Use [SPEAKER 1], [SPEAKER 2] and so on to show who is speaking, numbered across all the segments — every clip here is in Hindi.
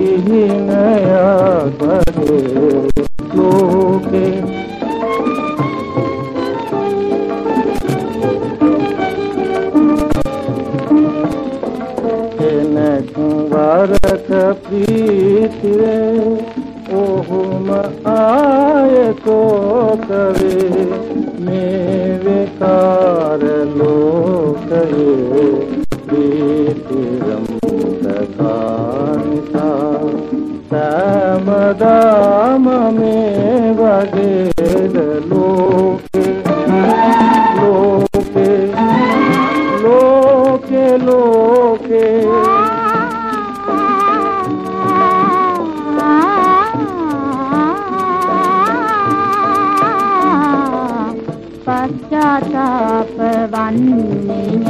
[SPEAKER 1] कति नया त्वगे लोके कुंवारक प्रीत ओहुम आय को कवे मेरे कार लोक प्रीति रमुदकानिता मदाममेव लोके लोके लोके लोके पश्चातापवन्निय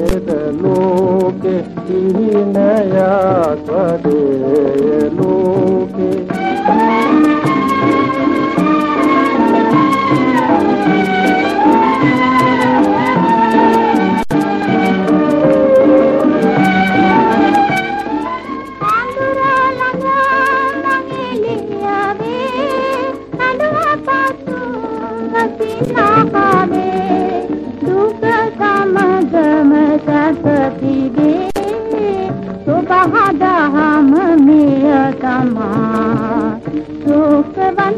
[SPEAKER 1] लोके नया
[SPEAKER 2] स्वरूप හදාහම මෙය තමා සෝකවන්න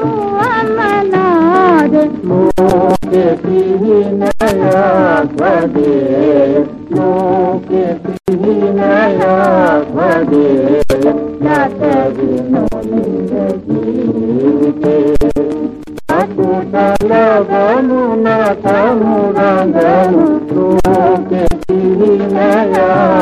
[SPEAKER 2] වූ අමනාද
[SPEAKER 1] ලෝකෙ පිහිනයක් වදේ ලෝකෙ පිහිනයක් වදේ Yeah.